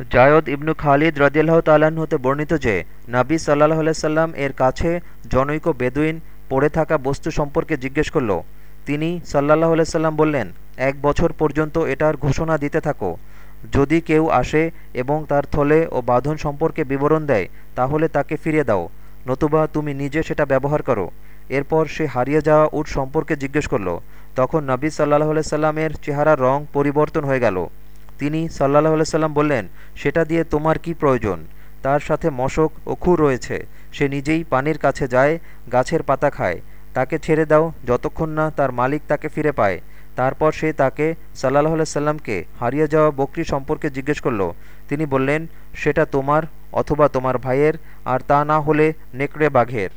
জায়দ ইবনু খালিদ রদিয়াল্লাহ তাল্লাহ্ন হতে বর্ণিত যে, নাবী সাল্লাহ সাল্লাম এর কাছে জনৈক বেদুইন পড়ে থাকা বস্তু সম্পর্কে জিজ্ঞেস করল। তিনি সাল্লাহ সাল্লাম বললেন, এক বছর পর্যন্ত এটার ঘোষণা দিতে থাকো। যদি কেউ আসে এবং তার থলে ও বাঁধন সম্পর্কে বিবরণ দেয়, তাহলে তাকে ফিরিয়ে দাও। নতুবা তুমি নিজে সেটা ব্যবহার করো। এরপর সে হারিয়ে যাওয়া উট সম্পর্কে জিজ্ঞেস করল। তখন নবী সাল্লাহ সাল্লামের চেহারা রং পরিবর্তন হয়ে গেল। তিনি সাল্লাহ সাল্লাম বললেন, সেটা দিয়ে তোমার কি প্রয়োজন? তার সাথে মশক ও খুর রয়েছে। সে নিজেই পানির কাছে যায়, গাছের পাতা খায়। তাকে ছেড়ে দাও, যতক্ষণ না তার মালিক তাকে ফিরে পায়। তারপর সে তাকে সাল্লাহ সাল্লামকে হারিয়ে যাওয়া বকরি সম্পর্কে জিজ্ঞেস করল। তিনি বললেন, সেটা তোমার অথবা তোমার ভাইয়ের, আর তা না হলে নেকড়ে বাঘের।